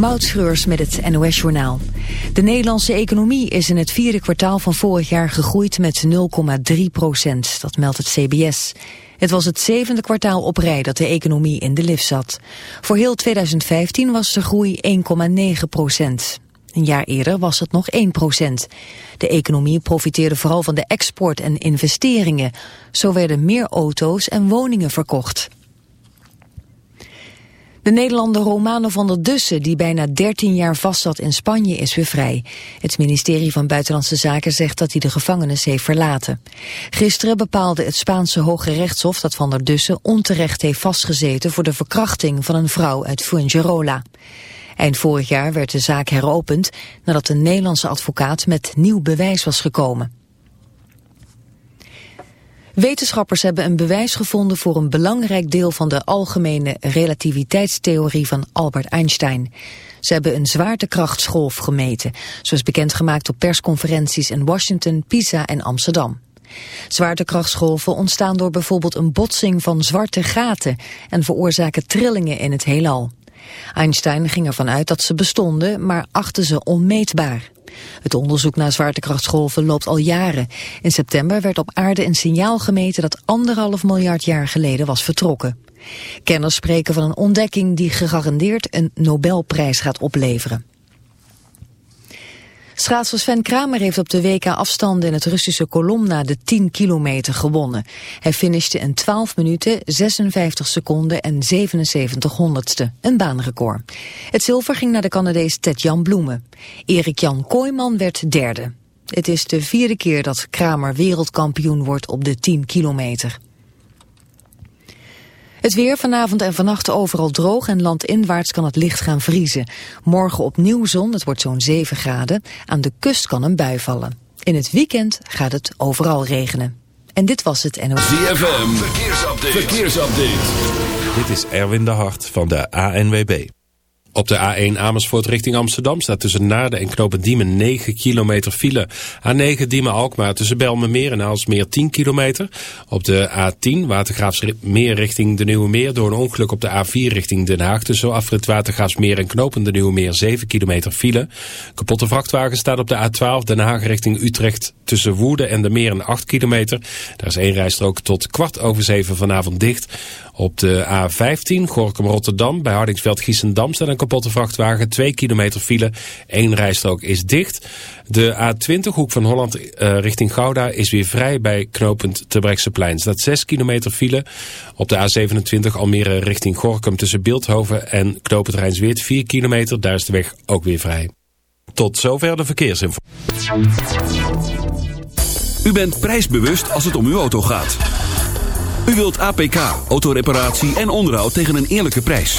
Moutschreurs met het NOS-journaal. De Nederlandse economie is in het vierde kwartaal van vorig jaar gegroeid met 0,3 procent. Dat meldt het CBS. Het was het zevende kwartaal op rij dat de economie in de lift zat. Voor heel 2015 was de groei 1,9 procent. Een jaar eerder was het nog 1 procent. De economie profiteerde vooral van de export en investeringen. Zo werden meer auto's en woningen verkocht. De Nederlander Romano van der Dussen, die bijna 13 jaar vastzat in Spanje, is weer vrij. Het ministerie van Buitenlandse Zaken zegt dat hij de gevangenis heeft verlaten. Gisteren bepaalde het Spaanse Hoge Rechtshof dat van der Dussen onterecht heeft vastgezeten voor de verkrachting van een vrouw uit Fuengirola. Eind vorig jaar werd de zaak heropend nadat een Nederlandse advocaat met nieuw bewijs was gekomen. Wetenschappers hebben een bewijs gevonden voor een belangrijk deel van de algemene relativiteitstheorie van Albert Einstein. Ze hebben een zwaartekrachtsgolf gemeten, zoals bekendgemaakt op persconferenties in Washington, Pisa en Amsterdam. Zwaartekrachtsgolven ontstaan door bijvoorbeeld een botsing van zwarte gaten en veroorzaken trillingen in het heelal. Einstein ging ervan uit dat ze bestonden, maar achtte ze onmeetbaar. Het onderzoek naar zwaartekrachtsgolven loopt al jaren. In september werd op aarde een signaal gemeten dat anderhalf miljard jaar geleden was vertrokken. Kenners spreken van een ontdekking die gegarandeerd een Nobelprijs gaat opleveren. Schaatser Sven Kramer heeft op de WK afstanden in het Russische Kolomna de 10 kilometer gewonnen. Hij finishte in 12 minuten, 56 seconden en 77 honderdste, een baanrecord. Het zilver ging naar de Canadees Ted-Jan Bloemen. Erik-Jan Kooijman werd derde. Het is de vierde keer dat Kramer wereldkampioen wordt op de 10 kilometer. Het weer vanavond en vannacht overal droog en landinwaarts kan het licht gaan vriezen. Morgen opnieuw zon, het wordt zo'n 7 graden. Aan de kust kan een bui vallen. In het weekend gaat het overal regenen. En dit was het NOS. ZFM, verkeersupdate. verkeersupdate. Dit is Erwin de Hart van de ANWB. Op de A1 Amersfoort richting Amsterdam staat tussen Naarden en Knopen Diemen 9 kilometer file. A9 Diemen-Alkmaar tussen Belmenmeer en Aalsmeer 10 kilometer. Op de A10 Watergraafsmeer richting de Nieuwe Meer door een ongeluk op de A4 richting Den Haag. Tussen afrit Watergraafsmeer en Knopen de Nieuwe Meer 7 kilometer file. Kapotte vrachtwagen staat op de A12 Den Haag richting Utrecht tussen Woerden en de Meer 8 kilometer. Daar is één rijstrook tot kwart over zeven vanavond dicht. Op de A15 Gorkum-Rotterdam bij Hardingsveld-Giessendam staat een kapotte vrachtwagen. 2 kilometer file, één rijstrook is dicht. De A20 Hoek van Holland uh, richting Gouda is weer vrij bij knooppunt Terbrechtseplein. Er staat 6 kilometer file. Op de A27 Almere richting Gorkum tussen Beeldhoven en knooppunt Rijnsweert 4 kilometer. Daar is de weg ook weer vrij. Tot zover de verkeersinformatie. U bent prijsbewust als het om uw auto gaat. U wilt APK, autoreparatie en onderhoud tegen een eerlijke prijs.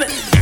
Grab it.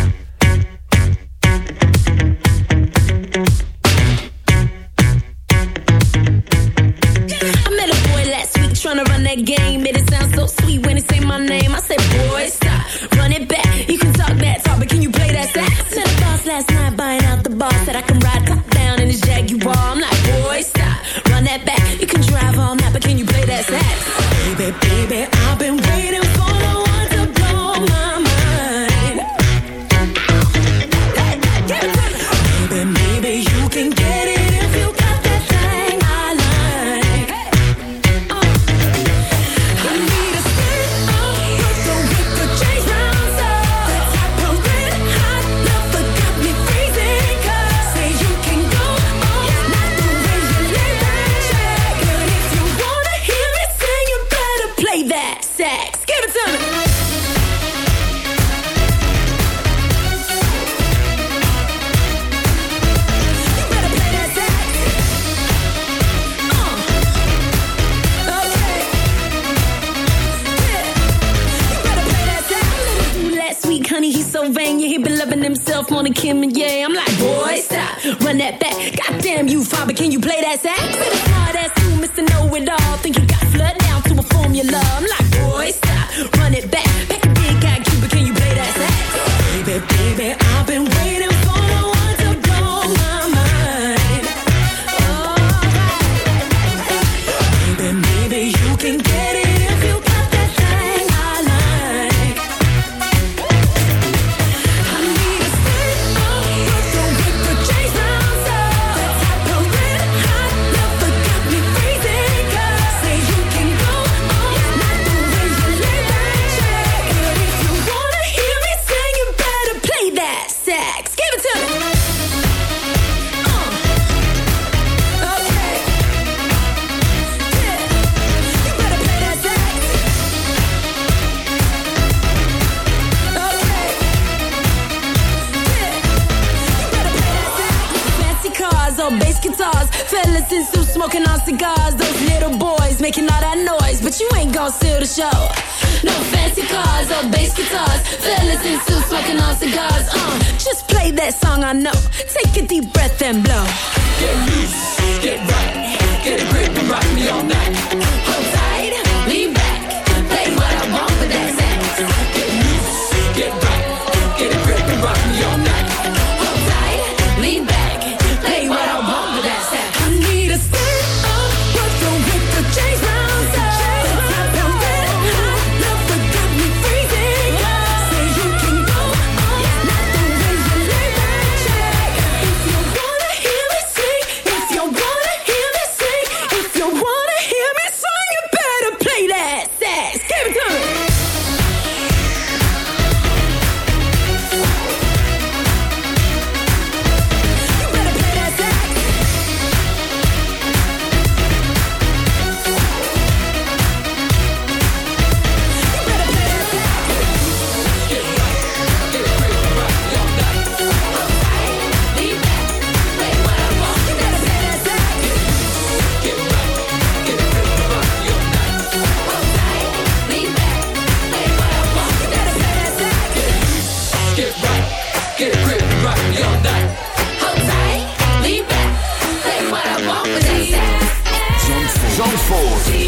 Four.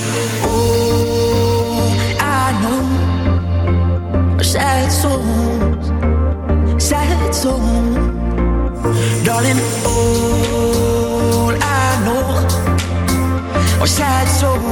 Sad souls, sad souls. Darling, all I know are sad sad.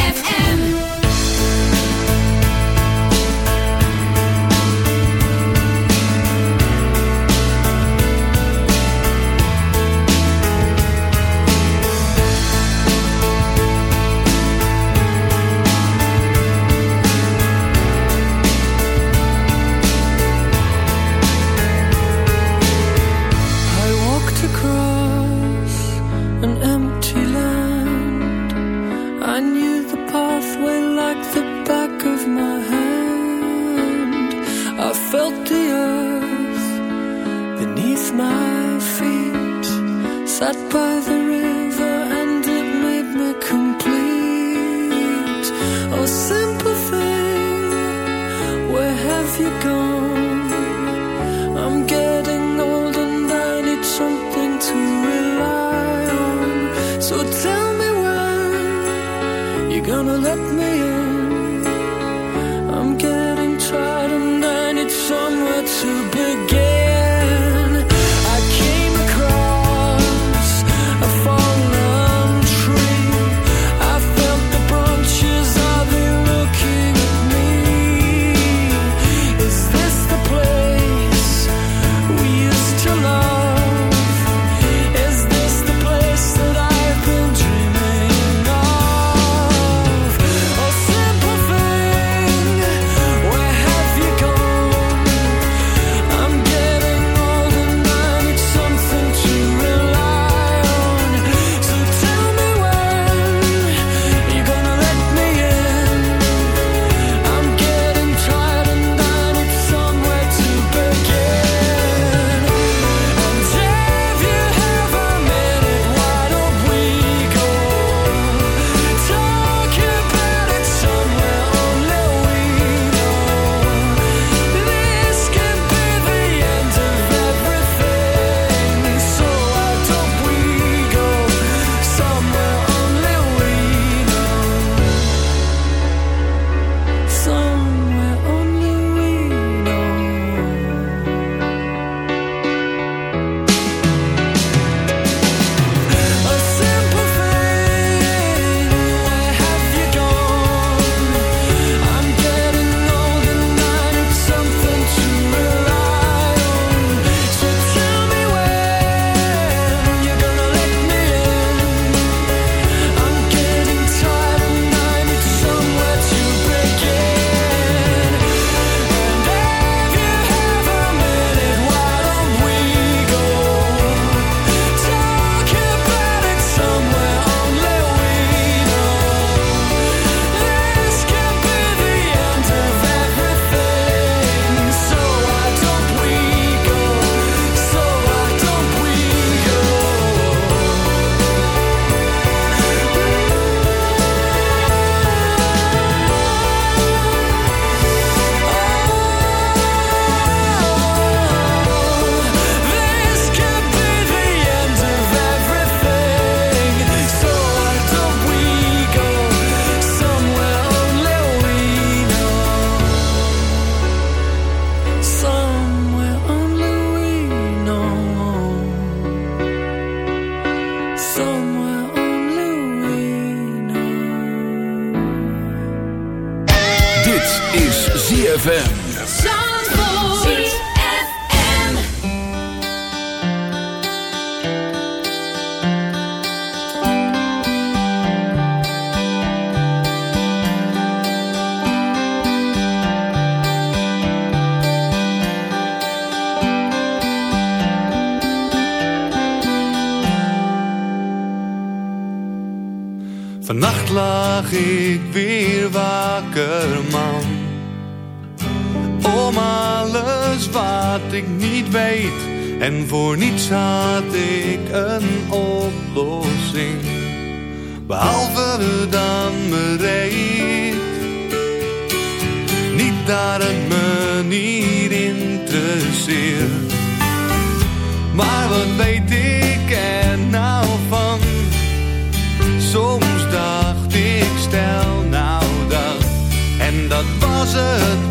Tell me when you're gonna let me in. Soms dacht ik stel nou dat. En dat was het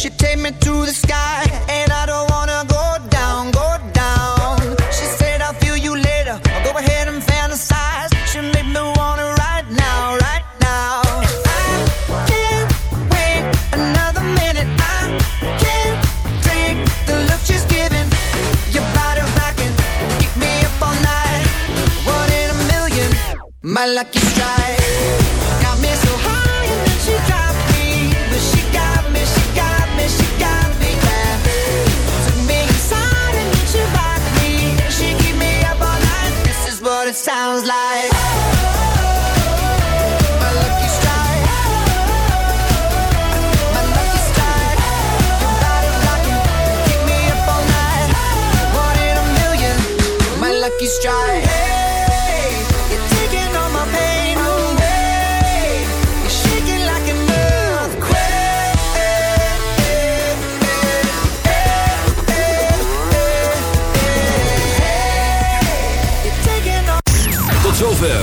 She take me to the sky,